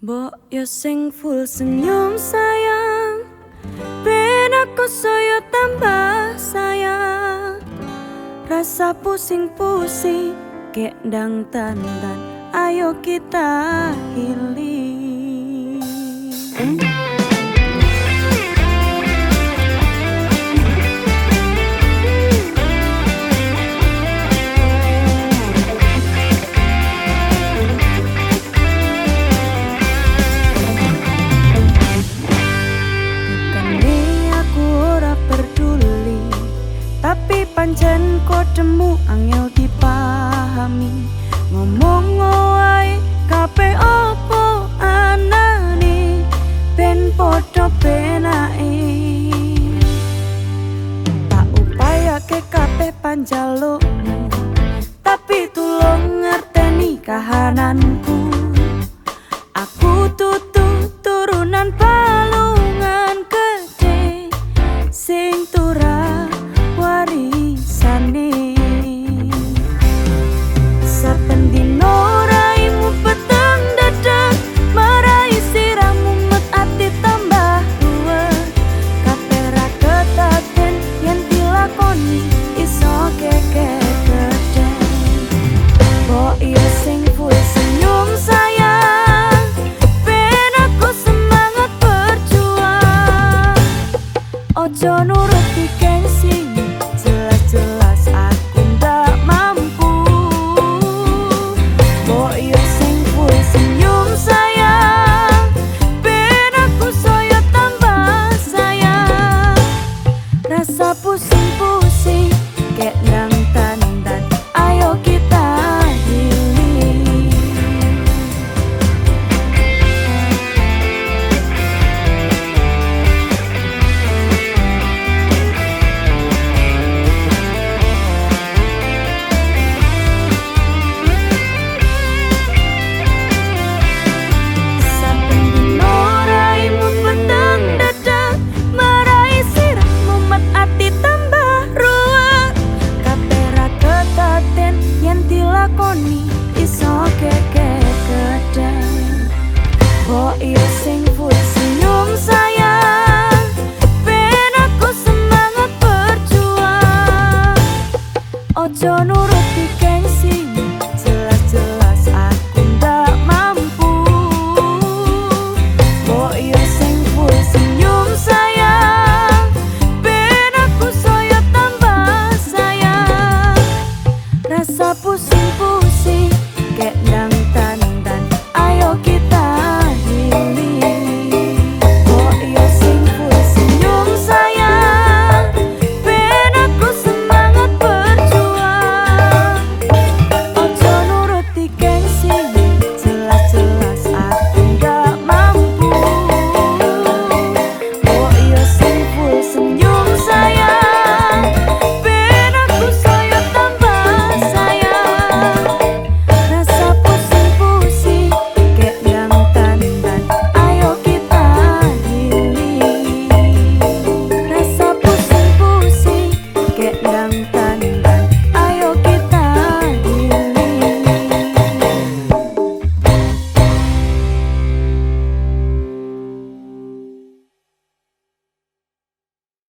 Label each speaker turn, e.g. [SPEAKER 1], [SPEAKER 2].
[SPEAKER 1] Mbok yo sing full senyum sayang. Ben aku soyo tambah sayang. Rasa pusing-pusing Kek ndang tantan. Ayo kita healing pancen kodemu angel dipahami. Ngomong wae kape opo anane? Ben podo benake. Tak upaya ke kape panjalukmu tapi tulung ngerteni kahananku Ojo nuruti gengsi Ojo nurut